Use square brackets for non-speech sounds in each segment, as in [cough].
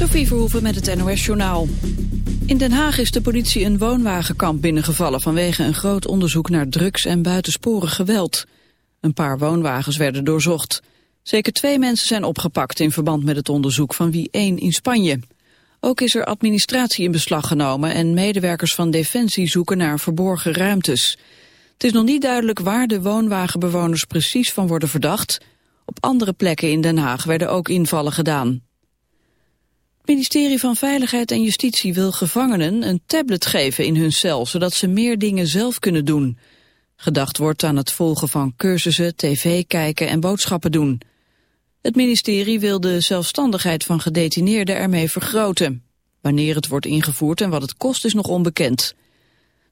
Sophie Verhoeven met het NOS-journaal. In Den Haag is de politie een woonwagenkamp binnengevallen... vanwege een groot onderzoek naar drugs en buitensporig geweld. Een paar woonwagens werden doorzocht. Zeker twee mensen zijn opgepakt in verband met het onderzoek... van wie één in Spanje. Ook is er administratie in beslag genomen... en medewerkers van Defensie zoeken naar verborgen ruimtes. Het is nog niet duidelijk waar de woonwagenbewoners precies van worden verdacht... Op andere plekken in Den Haag werden ook invallen gedaan. Het ministerie van Veiligheid en Justitie wil gevangenen een tablet geven in hun cel, zodat ze meer dingen zelf kunnen doen. Gedacht wordt aan het volgen van cursussen, tv kijken en boodschappen doen. Het ministerie wil de zelfstandigheid van gedetineerden ermee vergroten. Wanneer het wordt ingevoerd en wat het kost is nog onbekend.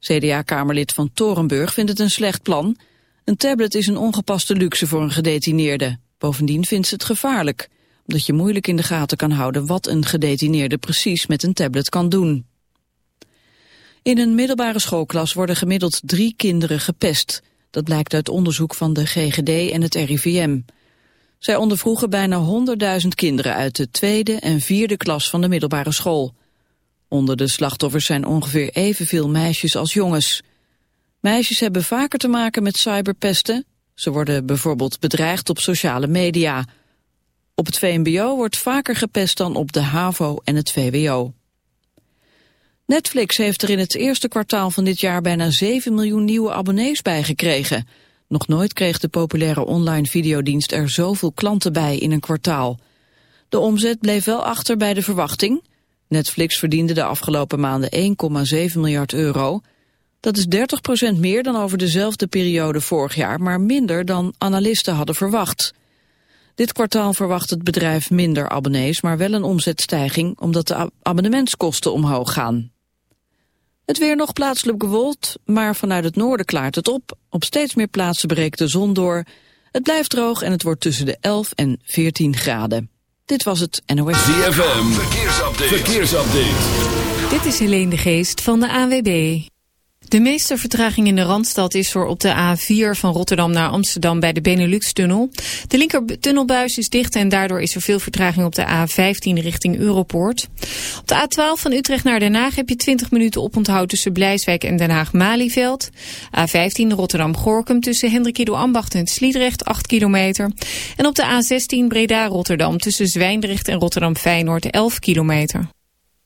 CDA-kamerlid van Torenburg vindt het een slecht plan. Een tablet is een ongepaste luxe voor een gedetineerde. Bovendien vindt ze het gevaarlijk, omdat je moeilijk in de gaten kan houden wat een gedetineerde precies met een tablet kan doen. In een middelbare schoolklas worden gemiddeld drie kinderen gepest. Dat blijkt uit onderzoek van de GGD en het RIVM. Zij ondervroegen bijna 100.000 kinderen uit de tweede en vierde klas van de middelbare school. Onder de slachtoffers zijn ongeveer evenveel meisjes als jongens. Meisjes hebben vaker te maken met cyberpesten ze worden bijvoorbeeld bedreigd op sociale media. Op het VMBO wordt vaker gepest dan op de HAVO en het VWO. Netflix heeft er in het eerste kwartaal van dit jaar bijna 7 miljoen nieuwe abonnees bijgekregen. Nog nooit kreeg de populaire online videodienst er zoveel klanten bij in een kwartaal. De omzet bleef wel achter bij de verwachting. Netflix verdiende de afgelopen maanden 1,7 miljard euro. Dat is 30% meer dan over dezelfde periode vorig jaar, maar minder dan analisten hadden verwacht. Dit kwartaal verwacht het bedrijf minder abonnees, maar wel een omzetstijging omdat de abonnementskosten omhoog gaan. Het weer nog plaatselijk bewolkt, maar vanuit het noorden klaart het op. Op steeds meer plaatsen breekt de zon door. Het blijft droog en het wordt tussen de 11 en 14 graden. Dit was het NOS. ZFM, verkeersupdate. verkeersupdate. Dit is Helene de Geest van de AWB. De meeste vertraging in de Randstad is voor op de A4 van Rotterdam naar Amsterdam bij de Benelux-tunnel. De linker tunnelbuis is dicht en daardoor is er veel vertraging op de A15 richting Europoort. Op de A12 van Utrecht naar Den Haag heb je 20 minuten oponthoud tussen Blijswijk en Den Haag-Malieveld. A15 Rotterdam-Gorkum tussen Hendrikido Ambacht en Sliedrecht 8 kilometer. En op de A16 Breda-Rotterdam tussen Zwijndrecht en Rotterdam-Feyenoord 11 kilometer.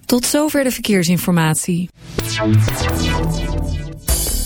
Tot zover de verkeersinformatie.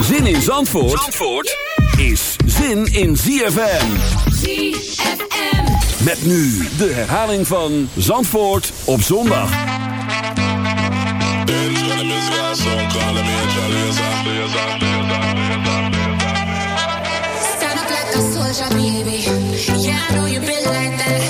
Zin in Zandvoort, Zandvoort is zin in ZFM. ZFM. Met nu de herhaling van Zandvoort op zondag. Stand up like a soldier, baby. Yeah, I know you been like that.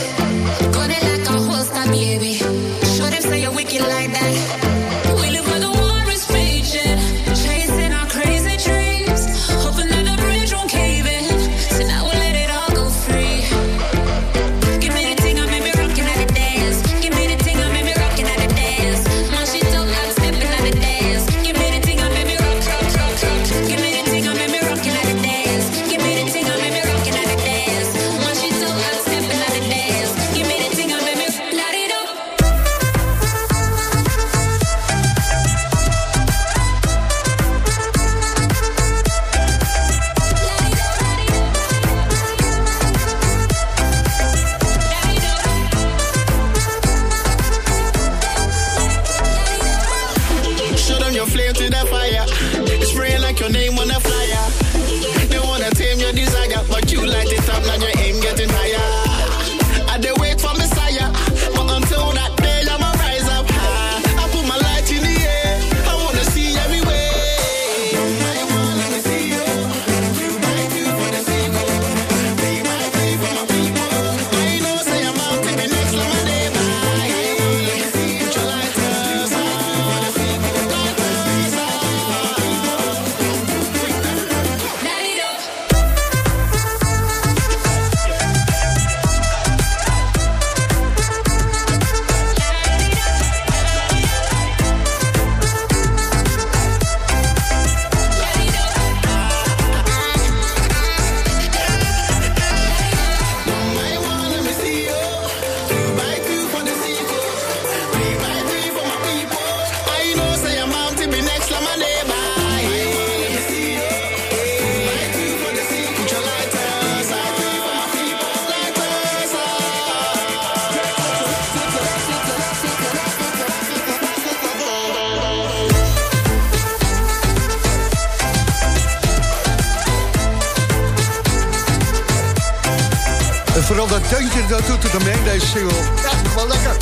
Deze single. Ja, wel lekker.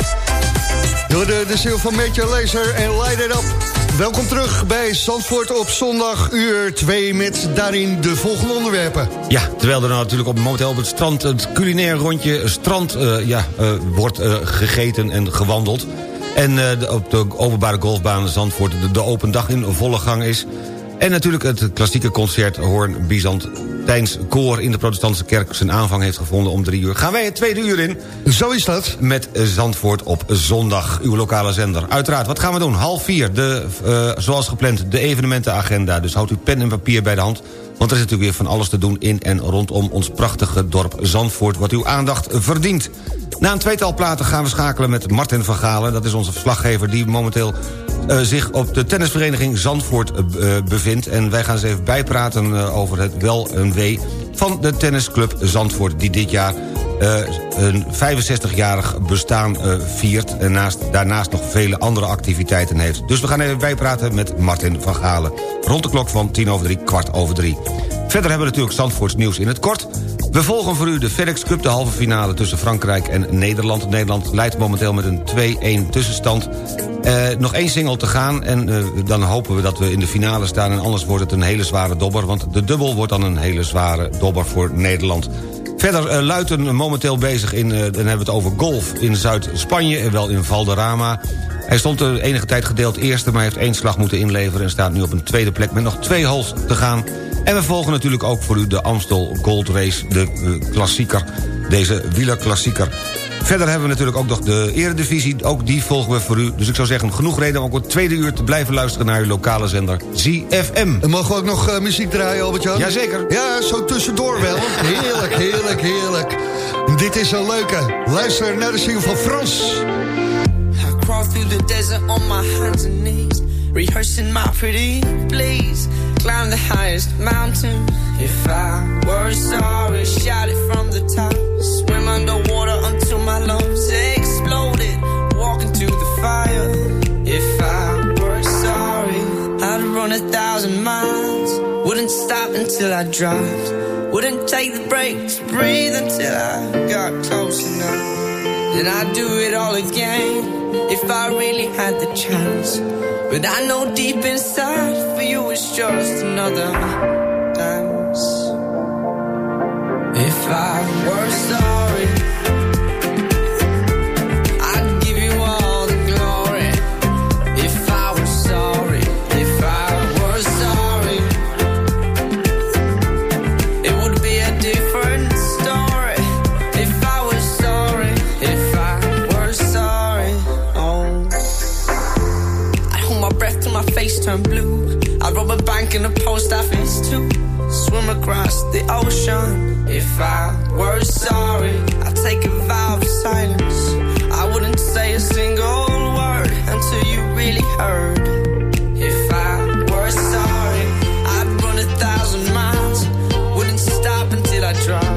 De, de single van Major Laser en Light It Up. Welkom terug bij Zandvoort op zondag, uur 2... met daarin de volgende onderwerpen. Ja, terwijl er nou natuurlijk op, momenteel op het strand... het culinair rondje strand uh, ja, uh, wordt uh, gegeten en gewandeld... en op de openbare golfbaan Zandvoort de, de open dag in volle gang is... En natuurlijk het klassieke concert Hoorn Byzantijns Koor... in de protestantse kerk zijn aanvang heeft gevonden om drie uur. Gaan wij het tweede uur in. Zo is dat. Met Zandvoort op zondag, uw lokale zender. Uiteraard, wat gaan we doen? Half vier, de, uh, zoals gepland, de evenementenagenda. Dus houdt u pen en papier bij de hand... Want er is natuurlijk weer van alles te doen in en rondom ons prachtige dorp Zandvoort... wat uw aandacht verdient. Na een tweetal platen gaan we schakelen met Martin van Galen. Dat is onze verslaggever die momenteel uh, zich op de tennisvereniging Zandvoort uh, bevindt. En wij gaan eens even bijpraten over het wel en wee van de tennisclub Zandvoort... die dit jaar een 65-jarig bestaan viert... en naast, daarnaast nog vele andere activiteiten heeft. Dus we gaan even bijpraten met Martin van Galen. Rond de klok van tien over drie, kwart over drie. Verder hebben we natuurlijk Zandvoorts nieuws in het kort... We volgen voor u de FedEx Cup, de halve finale tussen Frankrijk en Nederland. Nederland leidt momenteel met een 2-1 tussenstand. Uh, nog één single te gaan en uh, dan hopen we dat we in de finale staan... en anders wordt het een hele zware dobber... want de dubbel wordt dan een hele zware dobber voor Nederland. Verder uh, Luiten momenteel bezig in, dan hebben we het over golf in Zuid-Spanje... en wel in Valderrama. Hij stond de enige tijd gedeeld eerste, maar heeft één slag moeten inleveren... en staat nu op een tweede plek met nog twee holes te gaan... En we volgen natuurlijk ook voor u de Amstel Gold Race, de uh, klassieker, deze wielerklassieker. Verder hebben we natuurlijk ook nog de eredivisie, ook die volgen we voor u. Dus ik zou zeggen, genoeg reden om ook het tweede uur te blijven luisteren... naar uw lokale zender ZFM. En mogen we ook nog uh, muziek draaien, Albert-Jan? Jazeker. Ja, zo tussendoor wel. Heerlijk, heerlijk, heerlijk. Dit is een leuke. Luister naar de single van Frans. I crawl through the desert on my hands and knees. Rehearsing my pretty please. Climb the highest mountain. If I were sorry, shout it from the top. Swim underwater until my lungs exploded. Walk into the fire. If I were sorry, I'd run a thousand miles. Wouldn't stop until I dropped. Wouldn't take the breaks, breathe until I got close enough. Then I'd do it all again if I really had the chance. But I know deep inside for you it's just another dance. If I were sorry, bank in a post office too. Swim across the ocean. If I were sorry, I'd take a vow of silence. I wouldn't say a single word until you really heard. If I were sorry, I'd run a thousand miles. Wouldn't stop until I dropped.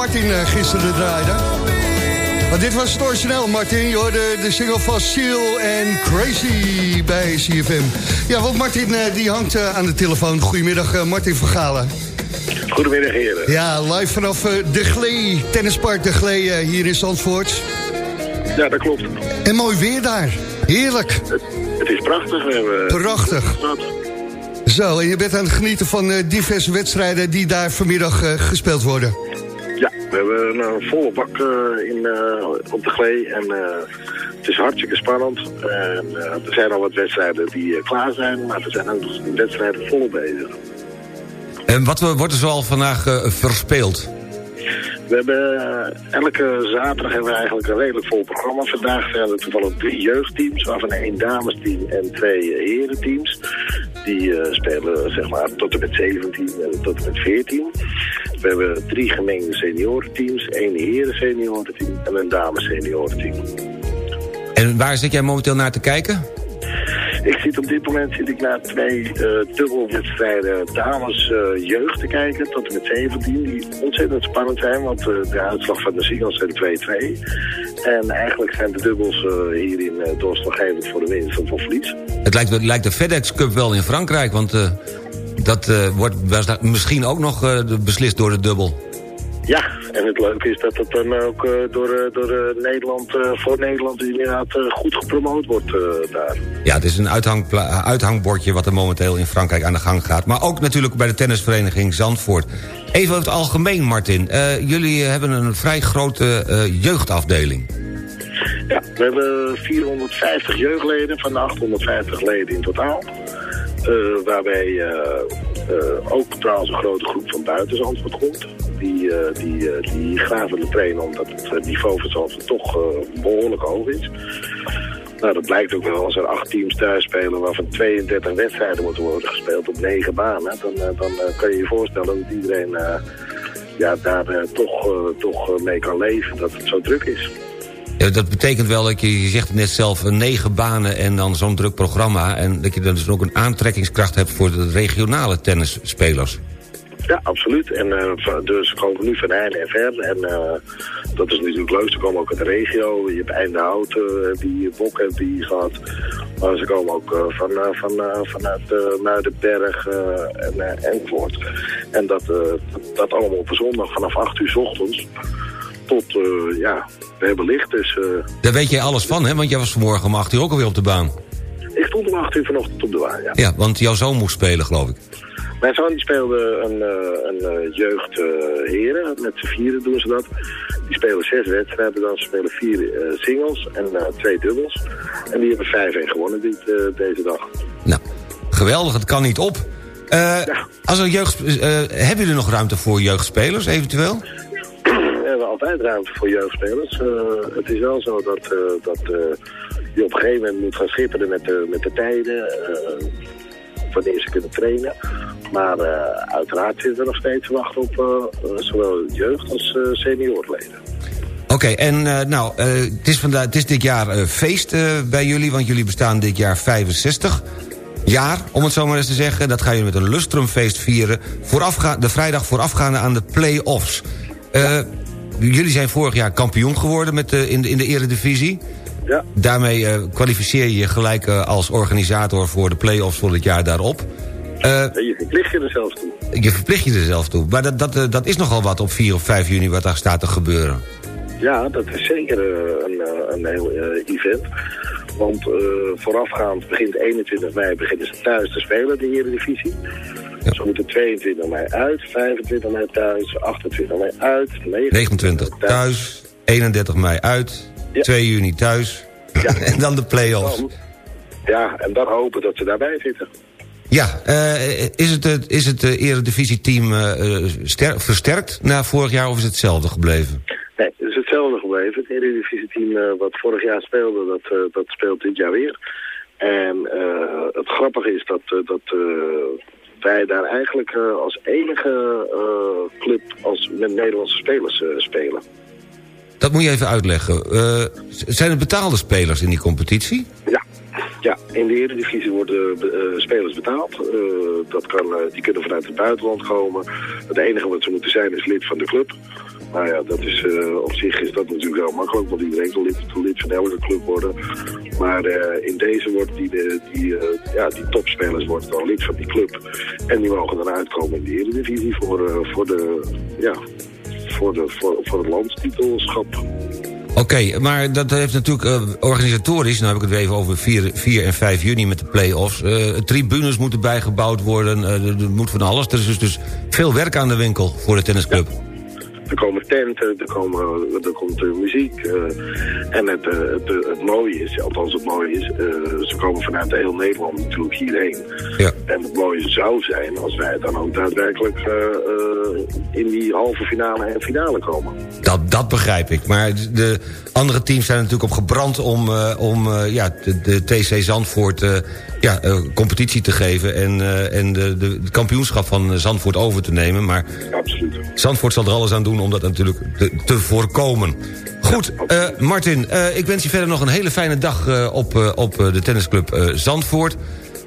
Martin eh, gisteren draaide. Maar dit was het origineel, Martin. Je hoorde de single van Seal en Crazy bij CFM. Ja, want Martin eh, die hangt eh, aan de telefoon. Goedemiddag, Martin van Galen. Goedemiddag heren. Ja, live vanaf De Glee, tennispark De Glee hier in Zandvoort. Ja, dat klopt. En mooi weer daar. Heerlijk. Het, het is prachtig. We hebben Prachtig. Zo, en je bent aan het genieten van diverse wedstrijden die daar vanmiddag gespeeld worden. Een volle bak eh, in, eh, op de glee en het is hartstikke spannend. En, er zijn al wat wedstrijden die klaar zijn, maar er zijn ook wedstrijden volop bezig. En wat wordt er zoal vandaag verspeeld? We hebben elke zaterdag hebben we eigenlijk een redelijk vol programma. Vandaag zijn er toevallig drie jeugdteams, waarvan één damesteam en twee herenteams. Die spelen zeg maar tot en met 17 en tot en met 14. We hebben drie gemengde seniorenteams, één heren seniorenteam en een dames seniorenteam. En waar zit jij momenteel naar te kijken? Ik zit op dit moment zit ik naar twee eh dubbelwedstrijden dames eh, jeugd te kijken, tot en met 17, die ontzettend spannend zijn, want eh, de uitslag van de singles zijn 2-2. En eigenlijk zijn de dubbels hierin uh, doorslaggevend voor de winst of voor verlies. Het lijkt, het lijkt de FedEx Cup wel in Frankrijk, want dat eh, wordt was- misschien ook nog eh, beslist door de dubbel. Ja, en het leuke is dat het dan ook eh, door, door Nederland, voor Nederland inderdaad goed gepromoot wordt daar. Ja, het is een uithangbordje wat er momenteel in Frankrijk aan de gang gaat. Maar ook natuurlijk bij de tennisvereniging Zandvoort. Even over het algemeen, Martin. Jullie hebben een vrij grote jeugdafdeling. Ja, we hebben 450 jeugdleden van de 850 leden in totaal. Eh, waarbij eh, eh, ook trouwens een grote groep van buiten Zandvoort komt. Die, die, die graag willen trainen omdat het niveau van Zandvoort toch eh, behoorlijk hoog is. Nou, dat blijkt ook wel als er acht teams thuis spelen waarvan 32 wedstrijden moeten worden gespeeld op negen banen. Dan, dan kan je je voorstellen dat iedereen ja, daar toch, toch mee kan leven, dat het zo druk is. Dat betekent wel dat je, je zegt net zelf, negen banen en dan zo'n druk programma. En dat je dan dus ook een aantrekkingskracht hebt voor de regionale tennisspelers. Ja, absoluut. En van- dus komen nu van heinde en ver. En eh, dat is natuurlijk leuk. Ze komen ook uit de regio. Je hebt Eindehout, eh, die Bok heeft die gehad. Maar ze komen ook van, van, vanuit uh, Muidenberg en enzovoort. En dat, dat, dat allemaal op een zondag vanaf 8 uur 's ochtends tot, eh, ja, we hebben licht. Dus eh, Daar weet jij alles van, hè? Want jij was vanmorgen om acht uur ook alweer op de baan. ik stond om 8 uur vanochtend op de waan, ja. Ja, want jouw zoon moest spelen, geloof ik. Mijn zoon die speelde een, eh, een jeugd heren, met z'n vieren doen ze dat. Die spelen zes wedstrijden dan, ze spelen vier singles en twee dubbels. En die hebben 5-1 gewonnen dit, deze dag. Nou, geweldig, het kan niet op. Eh, Ja. als er jeugd, hebben jullie nog ruimte voor jeugdspelers, eventueel? We altijd ruimte voor jeugdspelers. Eh, het is wel zo dat, eh, dat eh, je op een gegeven moment moet gaan schipperen met de, met de tijden. wanneer ze kunnen trainen. Maar uiteraard zitten we nog steeds te wachten op zowel jeugd als seniorleden. Oké, en nou, het, is vandaag, het is dit jaar feest bij jullie... want jullie bestaan dit jaar 65 jaar, om het zo maar eens te zeggen. Dat gaan jullie met een lustrumfeest vieren. Voorafga de vrijdag voorafgaande aan de play-offs. Eh, Jullie zijn vorig jaar kampioen geworden met de, in, de, in de eredivisie. Ja. Daarmee eh, kwalificeer je je gelijk eh, als organisator... voor de play-offs voor het jaar daarop. Eh, En je verplicht je er zelfs toe. je verplicht je er zelf toe. Maar dat, dat, eh, dat is nogal wat op 4 of 5 juni wat daar staat te gebeuren. Ja, dat is zeker eh, een, eh, een heel eh, event. Want eh, voorafgaand begint 21 mei beginnen ze thuis te spelen, de Eredivisie. Ja. Ze moeten 22 mei uit, 25 mei thuis, 28 mei uit, 29, 29 thuis, 31 mei uit, Ja. 2 juni thuis. [laughs] en dan de play-offs. Ja, en dan hopen dat ze daarbij zitten. Ja, eh, is het, het- is het uh, eredivisie-team eh, eh, ster- versterkt na vorig jaar of is het hetzelfde gebleven? Nee, het is hetzelfde gebleven. Het Eredivisie-team eh, wat vorig jaar speelde, dat, eh, dat speelt dit jaar weer. En eh, het grappige is dat, eh, dat eh, wij daar eigenlijk eh, als enige eh, club als met Nederlandse spelers eh, spelen. Dat moet je even uitleggen. Zijn het betaalde spelers in die competitie? Ja. Ja, in de Eredivisie worden spelers betaald. Dat kan, die kunnen vanuit het buitenland komen. Het enige wat ze moeten zijn is lid van de club. Nou ja, dat is, eh, op zich is dat natuurlijk wel makkelijk, want iedereen kan lid, lid van elke club worden. Maar eh, in deze wordt die, de, die, eh, ja, die topspelers worden dan lid van die club. En die mogen dan uitkomen in de Eredivisie voor, voor, de, ja, voor, de, voor, voor het landstitelschap. Oké, maar dat heeft natuurlijk eh, organisatorisch... nou heb ik het weer even over 4, 4 en 5 juni met de play-offs... tribunes moeten bijgebouwd worden, er moet van alles. Er is dus, dus veel werk aan de winkel voor de tennisclub. Er komen tenten, er, komen, er komt uh, muziek. Uh, en het, uh, het, het, mooie is, althans het mooie is, ze komen vanuit heel Nederland natuurlijk hierheen. Ja. En het mooie zou zijn als wij dan ook daadwerkelijk in die halve finale en finale komen. Dat, dat begrijp ik. Maar de andere teams zijn natuurlijk op gebrand om, om ja, de, de, TC Zandvoort uh, ja, competitie te geven... en, en de, de, het kampioenschap van Zandvoort over te nemen. Maar Absoluut. Zandvoort zal er alles aan doen om dat natuurlijk te, te voorkomen. Goed, eh, Martin, eh, ik wens je verder nog een hele fijne dag eh, op, eh, op eh, de tennisclub eh, Zandvoort.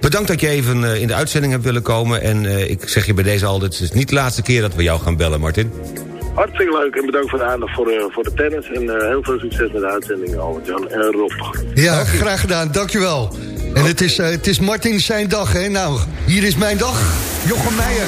Bedankt dat je even eh, in de uitzending hebt willen komen. En eh, ik zeg je bij deze al, dit is niet de laatste keer dat we jou gaan bellen, Martin. Hartstikke leuk en bedankt voor de aandacht voor, eh, voor de tennis. En eh, heel veel succes met de uitzending, Albert-Jan en Rob. Ja, graag gedaan, dankjewel. En het is, eh, het is Martin zijn dag, hè? Nou, hier is mijn dag. Jochem Meijer.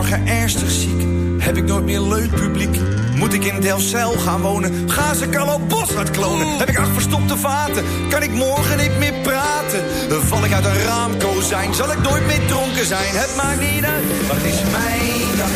Morgen ernstig ziek, heb ik nooit meer leuk publiek. Moet ik in Delfzijl gaan wonen, gaan ze Carlo Boshart klonen. Heb ik acht verstopte vaten, kan ik morgen niet meer praten. Val ik uit een raamkozijn, zal ik nooit meer dronken zijn. Het maakt niet uit, maar het is mijn dag.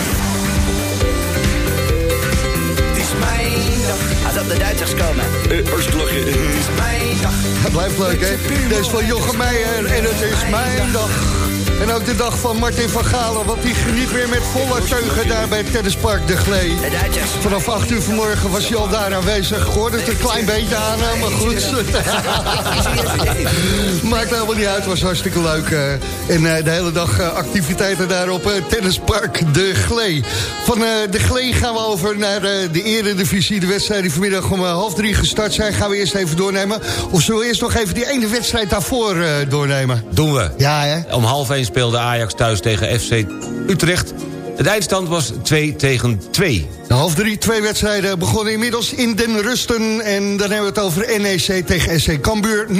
Het is mijn dag. Als op de Duitsers komen. Uh, Het is mijn dag. Het blijft leuk, hè? Deze van Jochem Meijer en het is mijn dag. En ook de dag van Martin van Galen, want die geniet weer met volle teugen daar bij het tennispark De Glee. Vanaf 8 uur vanmorgen was hij al daar aanwezig. Hoorde het een klein beetje aan, maar goed. [laughs] Maakt helemaal niet uit, was hartstikke leuk. eh. En eh, de hele dag eh, activiteiten daar op het tennispark De Glee. Van eh, De Glee gaan we over naar eh, de eredivisie. De wedstrijd die vanmiddag om eh, half drie gestart zijn, gaan we eerst even doornemen. Of zullen we eerst nog even die ene wedstrijd daarvoor eh, doornemen? Doen we. Ja, hè? Om half 1 speelde Ajax thuis tegen FC Utrecht. De eindstand was 2 tegen 2. Half drie, twee wedstrijden begonnen inmiddels in den rusten. En dan hebben we het over NEC tegen SC Cambuur 0-0.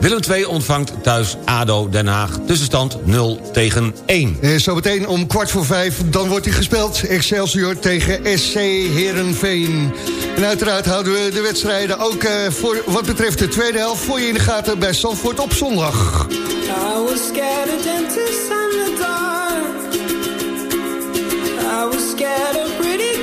Willem II ontvangt thuis ADO Den Haag. Tussenstand 0 tegen 1. En zometeen om kwart voor vijf, dan wordt hij gespeeld. Excelsior tegen SC Herenveen. En uiteraard houden we de wedstrijden ook eh, voor wat betreft de tweede helft... voor je in de gaten bij Zandvoort op zondag. I was scared of dentists and the dark. I was scared of pretty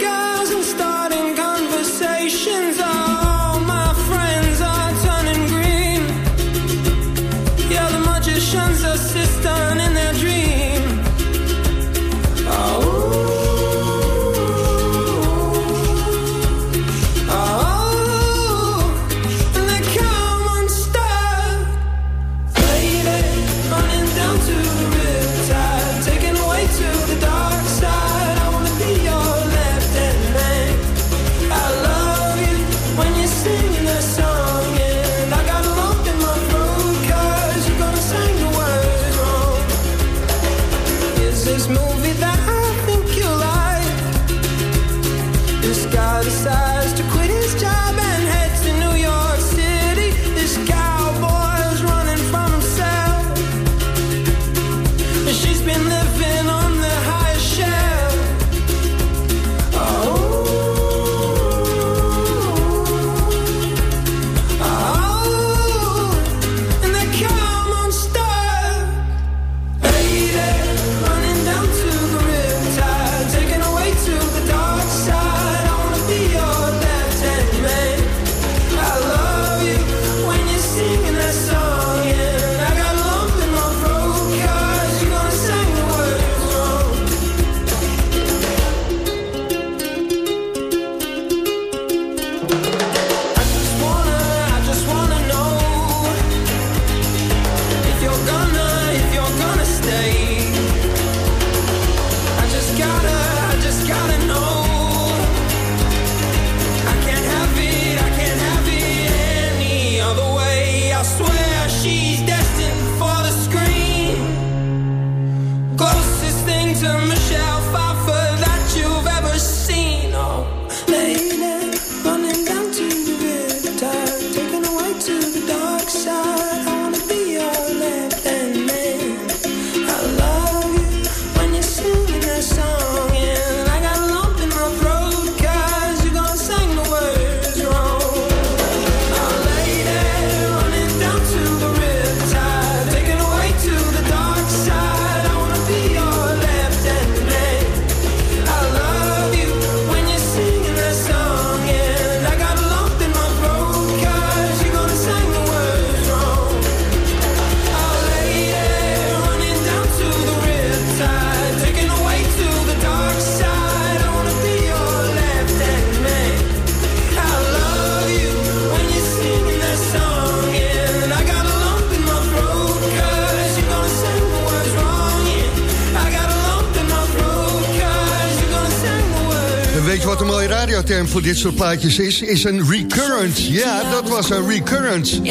voor dit soort plaatjes is, is een recurrent. Ja, dat was een recurrent.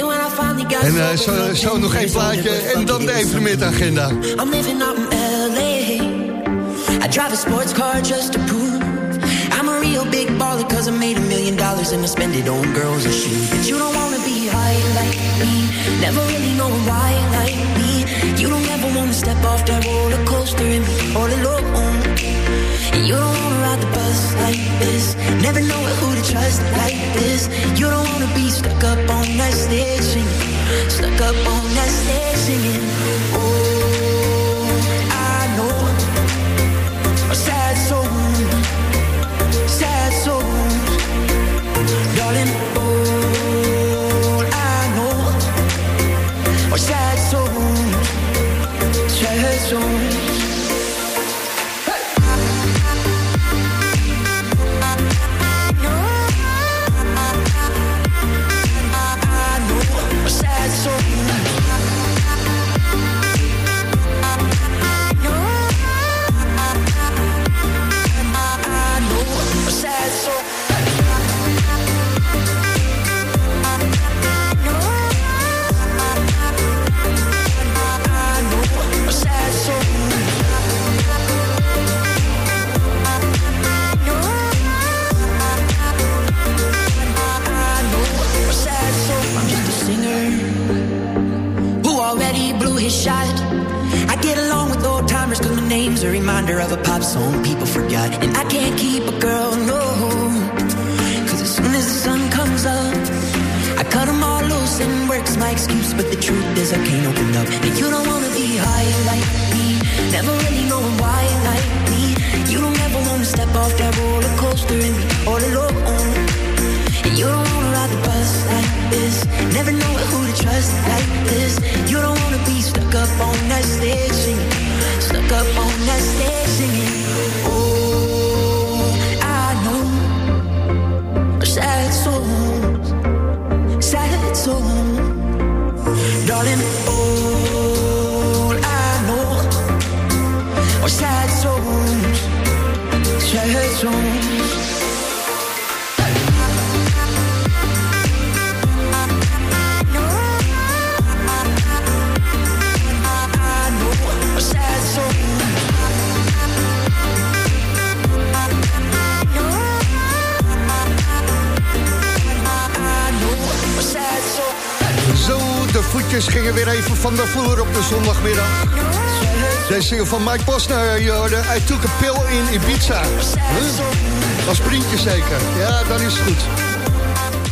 En uh, zo, zo, nog één plaatje en dan de evenementagenda. I'm living up in L.A. I drive a sports car just to prove I'm a real big baller cause I made a million dollars And I spend it on girls and shoes But you don't wanna be high like me Never really know why like me You don't ever wanna step off that roller coaster And be all alone You don't wanna ride the bus like this. Never know who to trust like this. You don't wanna be stuck up on that stage singing. Stuck up on that stage singing. Oh. van Mike Posner. Eh, Jode, hij I Took a Pill in Ibiza. Huh? Als printje zeker. Ja, dan is het goed.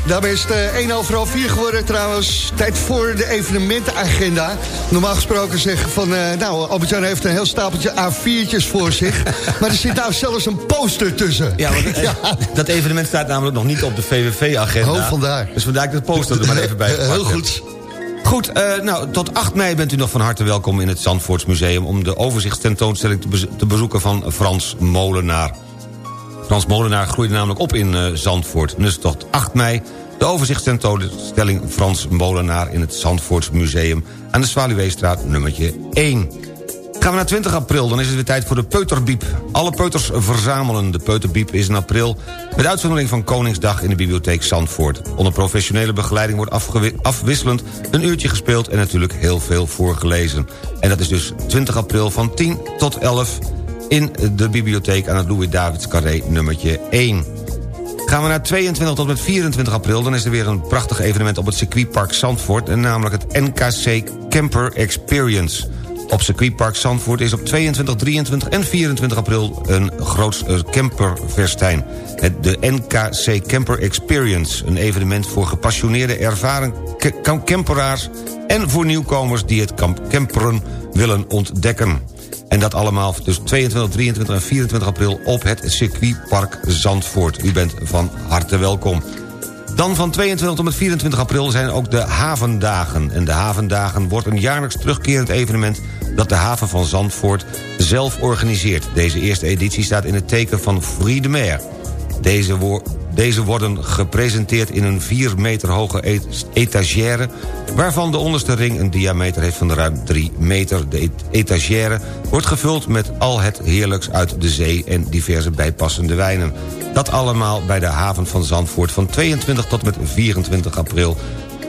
Daar is het eh, 1 over half 4 geworden trouwens. Tijd voor de evenementenagenda. Normaal gesproken zeggen van... Eh, nou, Albert-Jan heeft een heel stapeltje A4'tjes voor zich. [laughs] maar er zit nou zelfs een poster tussen. Ja, want, [laughs] dat evenement staat namelijk nog niet op de VVV-agenda. Oh, vandaar. Dus vandaar dat ik de poster er maar even bij. [laughs] heel goed. Goed, eh, nou, tot 8 mei bent u nog van harte welkom in het Zandvoortsmuseum... om de overzichtstentoonstelling te, bezoeken van Frans Molenaar. Frans Molenaar groeide namelijk op in eh, Zandvoort. Dus tot 8 mei de overzichtstentoonstelling Frans Molenaar... in het Zandvoortsmuseum aan de Swaluweestraat nummertje 1. Gaan we naar 20 april, dan is het weer tijd voor de Peuterbiep. Alle peuters verzamelen. De Peuterbiep is in april met uitzondering van Koningsdag in de bibliotheek Zandvoort. Onder professionele begeleiding wordt afwisselend een uurtje gespeeld... en natuurlijk heel veel voorgelezen. En dat is dus 20 april van 10 tot 11 in de bibliotheek aan het Louis-Davids Carré nummertje 1. Gaan we naar 22 tot met 24 april... dan is er weer een prachtig evenement op het circuitpark Zandvoort... en namelijk het NKC Camper Experience. Op circuitpark Zandvoort is op 22, 23 en 24 april... een groot eh, camperfestijn. De NKC Camper Experience. Een evenement voor gepassioneerde ervaren ca- cam- camperaars... en voor nieuwkomers die het camperen willen ontdekken. En dat allemaal dus 22, 23 en 24 april op het circuitpark Zandvoort. U bent van harte welkom. Dan van 22 tot met 24 april zijn ook de Havendagen. En de Havendagen wordt een jaarlijks terugkerend evenement... dat de haven van Zandvoort zelf organiseert. Deze eerste editie staat in het teken van Free de Mer. Deze, deze worden gepresenteerd in een 4 meter hoge et- etagère... waarvan de onderste ring een diameter heeft van ruim 3 meter. De et- etagère wordt gevuld met al het heerlijks uit de zee... en diverse bijpassende wijnen. Dat allemaal bij de haven van Zandvoort van 22 tot met 24 april...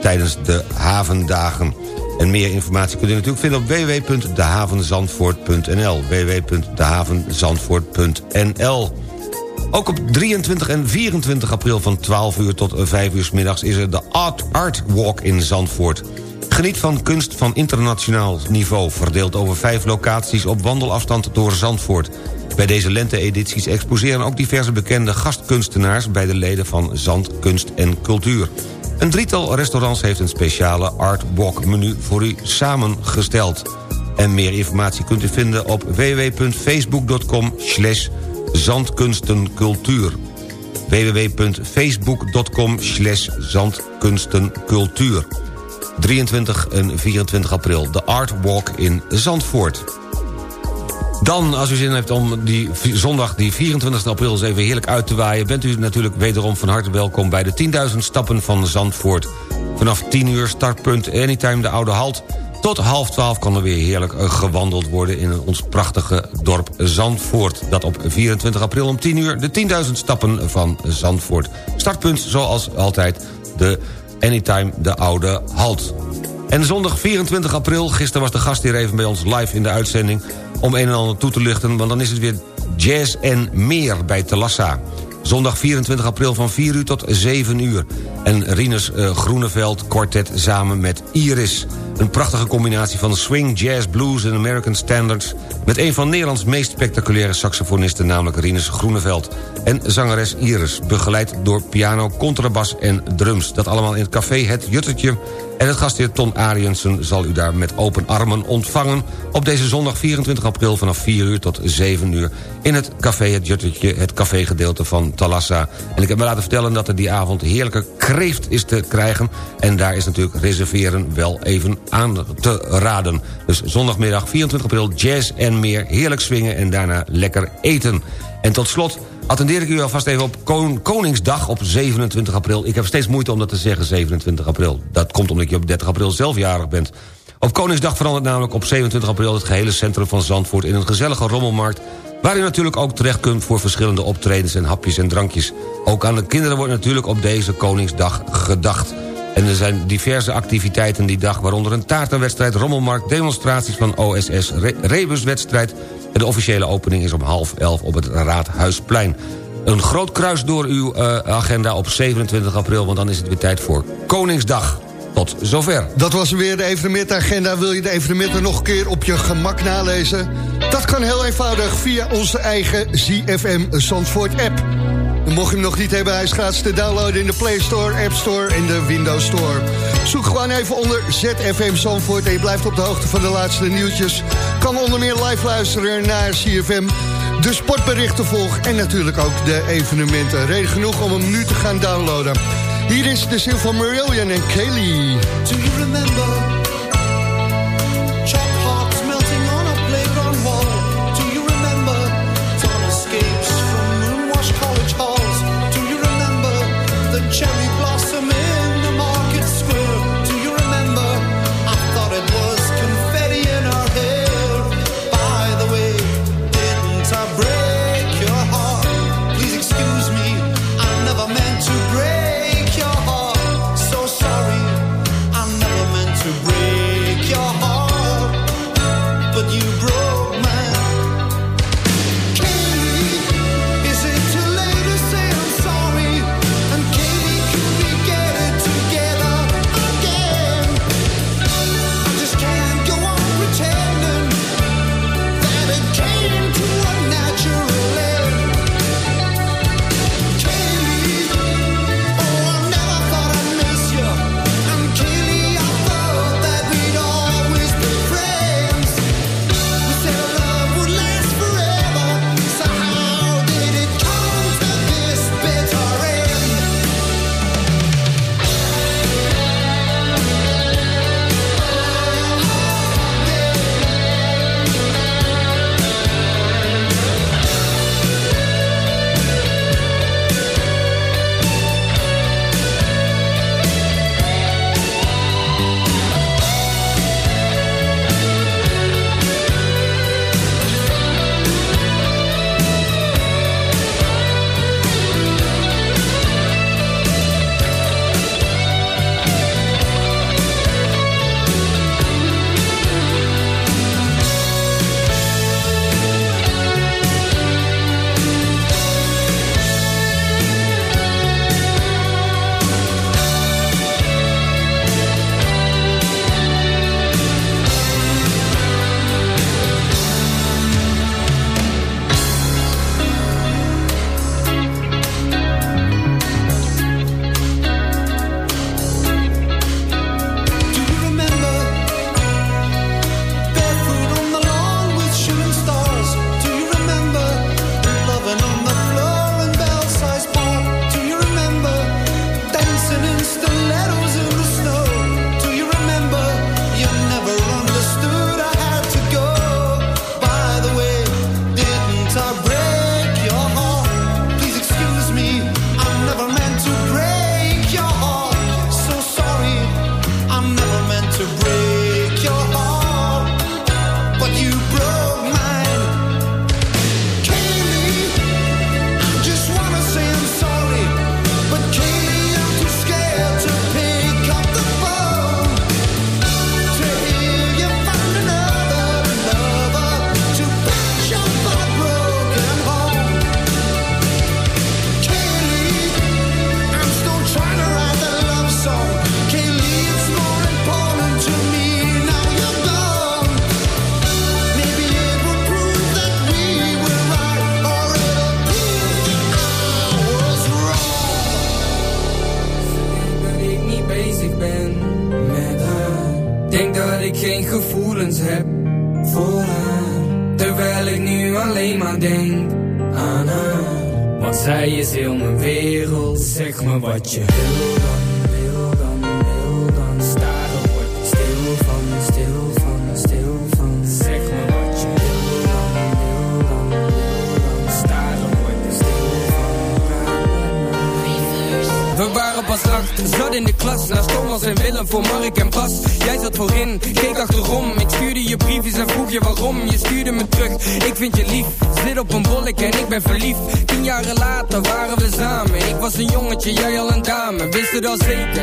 tijdens de havendagen. En meer informatie kunt u natuurlijk vinden op www.dehavenzandvoort.nl www.dehavenzandvoort.nl ook op 23 en 24 april van 12 uur tot 5 uur middags... is er de Art, Art Walk in Zandvoort. Geniet van kunst van internationaal niveau... verdeeld over vijf locaties op wandelafstand door Zandvoort. Bij deze lente-edities exposeren ook diverse bekende gastkunstenaars... bij de leden van Zand, Kunst en Cultuur. Een drietal restaurants heeft een speciale Art Walk menu voor u samengesteld. En meer informatie kunt u vinden op www.facebook.com slash zandkunstencultuur www.facebook.com slash zandkunstencultuur 23 en 24 april, de Art Walk in Zandvoort. Dan, als u zin heeft om die zondag, die 24 april... eens even heerlijk uit te waaien... bent u natuurlijk wederom van harte welkom... bij de 10.000 stappen van Zandvoort. Vanaf 10 uur startpunt Anytime de Oude Halt... tot half 12 kan er weer heerlijk eh, gewandeld worden... in ons prachtige dorp Zandvoort. Dat op 24 april om 10 uur de 10.000 stappen van Zandvoort. Startpunt, zoals altijd, de Anytime de Oude Halt. En zondag 24 april, gisteren was de gast hier even bij ons live in de uitzending... om een en ander toe te lichten, want dan is het weer jazz en meer bij Telassa. Zondag 24 april van 4 uur tot 7 uur. En Rinus eh, Groeneveld kwartet samen met Iris. Een prachtige combinatie van swing, jazz, blues en American standards... met een van Nederlands meest spectaculaire saxofonisten... namelijk Rinus Groeneveld. En zangeres Iris, begeleid door piano, contrabas en drums. Dat allemaal in het café Het Juttertje... En het gastheer Ton Ariensen zal u daar met open armen ontvangen... op deze zondag 24 april vanaf 4 uur tot 7 uur... in het café Het Juttertje, het cafégedeelte van Talassa. En ik heb me laten vertellen dat er die avond heerlijke kreeft is te krijgen... en daar is natuurlijk reserveren wel even aan te raden. Dus zondagmiddag 24 april jazz en meer, heerlijk swingen... en daarna lekker eten. En tot slot attendeer ik u alvast even op Kon- Koningsdag op 27 april. Ik heb steeds moeite om dat te zeggen, 27 april. Dat komt omdat je op 30 april zelf jarig bent. Op Koningsdag verandert namelijk op 27 april... het gehele centrum van Zandvoort in een gezellige rommelmarkt... waar u natuurlijk ook terecht kunt voor verschillende optredens... en hapjes en drankjes. Ook aan de kinderen wordt natuurlijk op deze Koningsdag gedacht. En er zijn diverse activiteiten die dag... waaronder een taartenwedstrijd, rommelmarkt, demonstraties van OSS... Re- rebuswedstrijd en de officiële opening is om half elf op het Raadhuisplein. Een groot kruis door uw eh, agenda op 27 april... want dan is het weer tijd voor Koningsdag. Tot zover. Dat was weer de evenementagenda. Wil je de evenementen nog een keer op je gemak nalezen? Dat kan heel eenvoudig via onze eigen ZFM Zandvoort app. Mocht je hem nog niet hebben, hij is gratis te downloaden in de Play Store, App Store en de Windows Store. Zoek gewoon even onder ZFM Zandvoort en je blijft op de hoogte van de laatste nieuwtjes. Kan onder meer live luisteren naar CFM, de sportberichten volgen en natuurlijk ook de evenementen. Reden genoeg om hem nu te gaan downloaden. Hier is de zin van Marillion en Kelly. Do you remember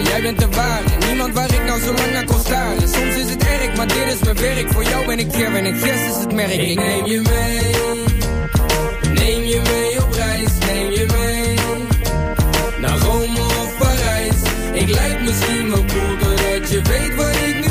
jij bent de ware. Niemand waar ik nou zo lang naar kon staren. Soms is het erg, maar dit is mijn werk. Voor jou ben ik Kevin en Gers is het merk. Ik neem je mee. Neem je mee op reis, neem je mee. Naar Rome of Parijs. Ik lijk misschien wel cool doordat je weet wat ik nu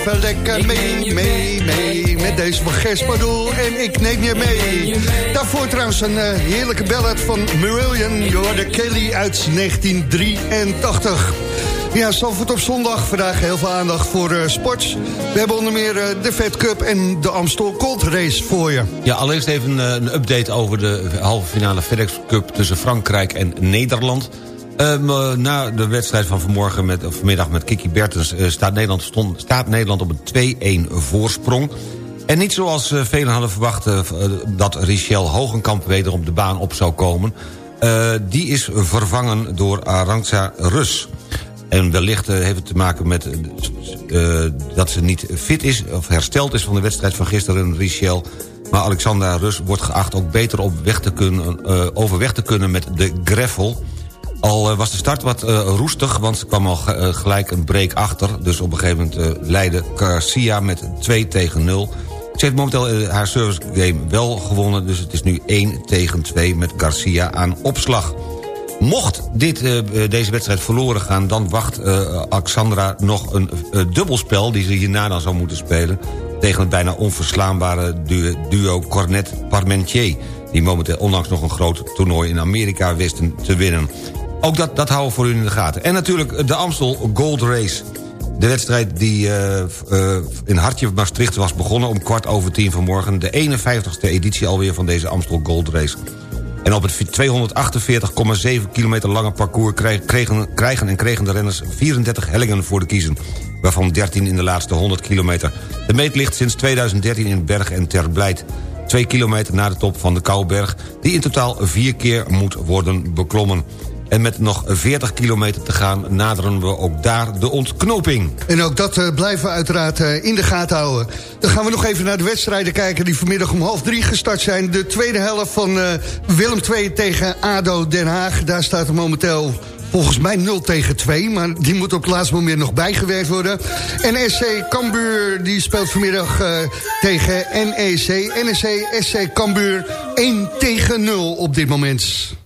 even lekker mee, mee, mee. Met deze van Gerspadoel en ik neem je mee. Daarvoor trouwens een eh, heerlijke ballad van Marillion. Je hoorde Kelly uit 1983. Ja, Zandvoort op zondag. Vandaag heel veel aandacht voor eh, sport. We hebben onder meer eh, de Fed Cup en de Amstel Gold Race voor je. Ja, allereerst even een update over de halve finale FedEx Cup... tussen Frankrijk en Nederland. Ehm, eh, na de wedstrijd van vanmorgen met, vanmiddag met Kiki Bertens... eh, staat, Nederland stond, staat Nederland op een 2-1 voorsprong. En niet zoals eh, velen hadden verwacht... dat Richel Hogenkamp weder op de baan op zou komen. Eh, die is vervangen door Arantxa Rus. En wellicht heeft het te maken met dat ze niet fit is... of hersteld is van de wedstrijd van gisteren, Richel. Maar Alexandra Rus wordt geacht ook beter op weg te kunnen, overweg te kunnen met de greffel. Al eh, was de start wat eh, roestig, want ze kwam al eh, gelijk een break achter. Dus op een gegeven moment leidde Garcia met 2 tegen 0. Ze heeft momenteel haar service game wel gewonnen... dus het is nu 1 tegen 2 met Garcia aan opslag. Mocht dit, deze wedstrijd verloren gaan... dan wacht Alexandra nog een dubbelspel... die ze hierna dan zou moeten spelen... tegen het bijna onverslaanbare duo, duo Cornet-Parmentier... die momenteel onlangs nog een groot toernooi in Amerika wisten te winnen. Ook dat, dat houden we voor u in de gaten. En natuurlijk de Amstel Gold Race. De wedstrijd die uh, uh, in Hartje Maastricht was begonnen... om kwart over tien vanmorgen. De 51ste editie alweer van deze Amstel Gold Race. En op het 248,7 kilometer lange parcours kregen, krijgen en kregen de renners 34 hellingen voor de kiezen. Waarvan 13 in de laatste 100 kilometer. De meet ligt sinds 2013 in Berg en Terblijt. Twee kilometer na de top van de Kouberg... die in totaal vier keer moet worden beklommen. En met nog 40 kilometer te gaan naderen we ook daar de ontknoping. En ook dat eh, blijven we uiteraard eh, in de gaten houden. Dan gaan we nog even naar de wedstrijden kijken... die vanmiddag om half drie gestart zijn. De tweede helft van eh, Willem II tegen ADO Den Haag. Daar staat er momenteel volgens mij 0 tegen 2. Maar die moet op het laatste moment nog bijgewerkt worden. En SC Cambuur die speelt vanmiddag tegen NEC. NEC, SC Cambuur 1 tegen 0 op dit moment.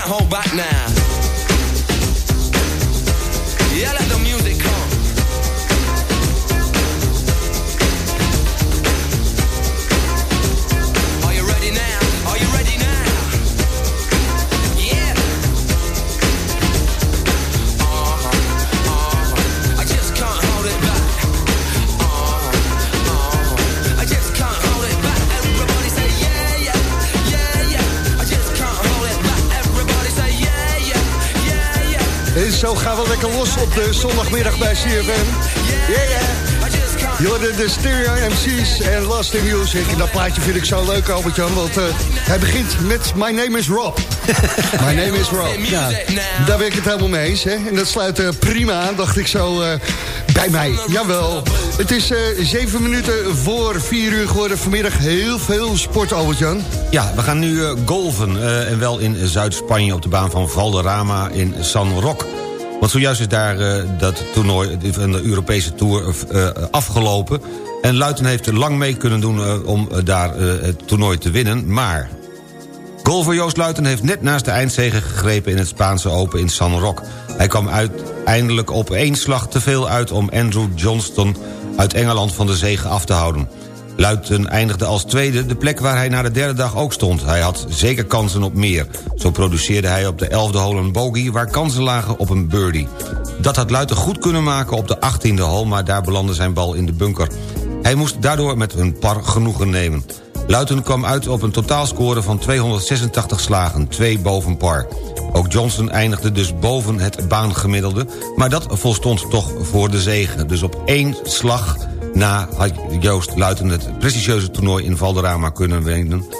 Can't hold back now. Yeah, zo gaan we lekker los op de zondagmiddag bij CFM. Yeah, yeah. Je hoorde de Stereo MC's en Last in Music. En dat plaatje vind ik zo leuk, Albert-Jan, want eh, hij begint met My Name is Rob. [laughs] My Name is Rob. Ja, daar ben ik het helemaal mee eens. Hè? En dat sluit eh, prima aan, dacht ik zo eh, bij mij. Jawel. Het is eh, zeven minuten voor vier uur geworden. Vanmiddag heel veel sport, Albert-Jan. Ja, we gaan nu golven. eh, en wel in Zuid-Spanje op de baan van Valderrama in San Roque. Want zojuist is daar eh, dat toernooi de Europese Tour eh, afgelopen. En Luiten heeft lang mee kunnen doen eh, om daar het toernooi te winnen. Maar Golfer Joost Luiten heeft net naast de eindzege gegrepen... in het Spaanse Open in San Roque. Hij kwam uiteindelijk op één slag te veel uit... om Andrew Johnston uit Engeland van de zege af te houden. Luiten eindigde als tweede, de plek waar hij na de derde dag ook stond. Hij had zeker kansen op meer. Zo produceerde hij op de elfde hole een bogey... waar kansen lagen op een birdie. Dat had Luiten goed kunnen maken op de achttiende hole... maar daar belandde zijn bal in de bunker. Hij moest daardoor met een par genoegen nemen. Luiten kwam uit op een totaalscore van 286 slagen, twee boven par. Ook Johnson eindigde dus boven het baangemiddelde... maar dat volstond toch voor de zegen. Dus op één slag na had Joost Luiten het prestigieuze toernooi in Valderrama kunnen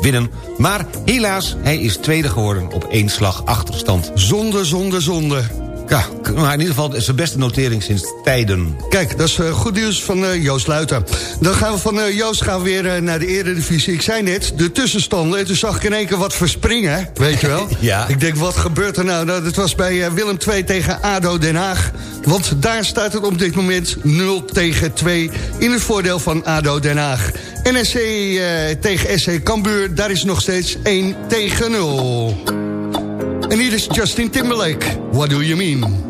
winnen. Maar helaas, hij is tweede geworden op één slag achterstand. Zonde, zonde, zonde. Ja, maar in ieder geval zijn beste notering sinds tijden. Kijk, dat is eh, goed nieuws van eh, Joost Luiten. Dan gaan we van eh, Joost gaan we weer naar de eredivisie. Ik zei net, de tussenstanden. En toen zag ik in één keer wat verspringen, weet je wel. [laughs] Ja. Ik denk, wat gebeurt er nou? nou dat was bij Willem II tegen ADO Den Haag. Want daar staat het op dit moment 0 tegen 2 in het voordeel van ADO Den Haag. NSC tegen SC Cambuur, daar is nog steeds 1 tegen 0. En hier is Justin Timberlake. What do you mean?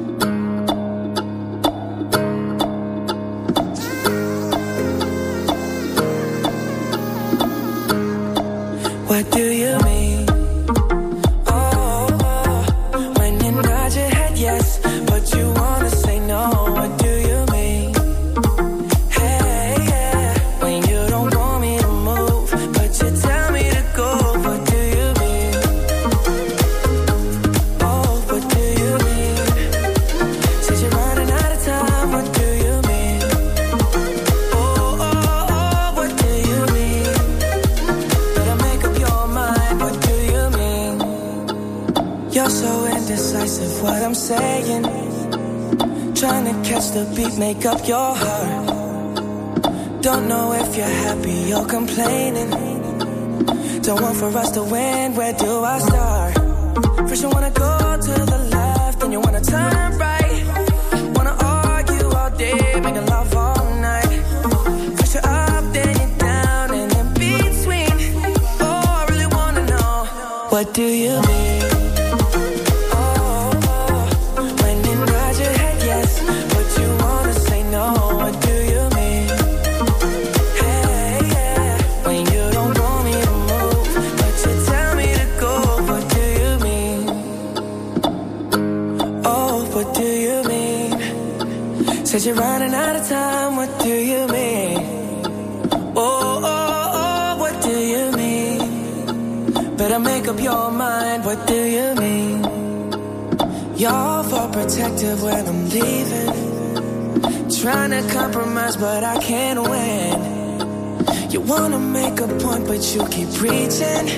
When I'm leaving. Trying to compromise, but I can't win. You wanna make a point, but you keep preaching.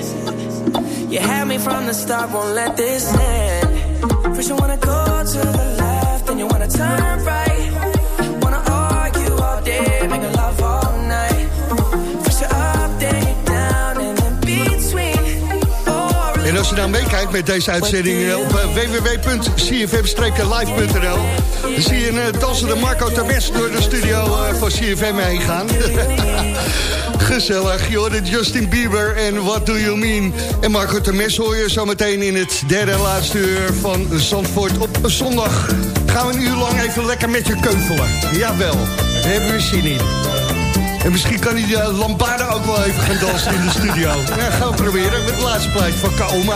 You had me from the start, won't let this end. First, you wanna go to the left, then you wanna turn right. Als je nou meekijkt met deze uitzending eh, op eh, www.cfm-live.nl... zie je een eh, dansende Marco Termes door de studio van CFM heen gaan. [laughs] Gezellig, je hoorde Justin Bieber en What Do You Mean? En Marco Termes hoor je zometeen in het derde laatste uur van Zandvoort op zondag. Gaan we een uur lang even lekker met je keuvelen. Jawel, daar hebben we zin in. En misschien kan die uh, Lambada ook wel even gaan dansen in de studio. Ja, gaan we proberen met de laatste plaat van Kaoma.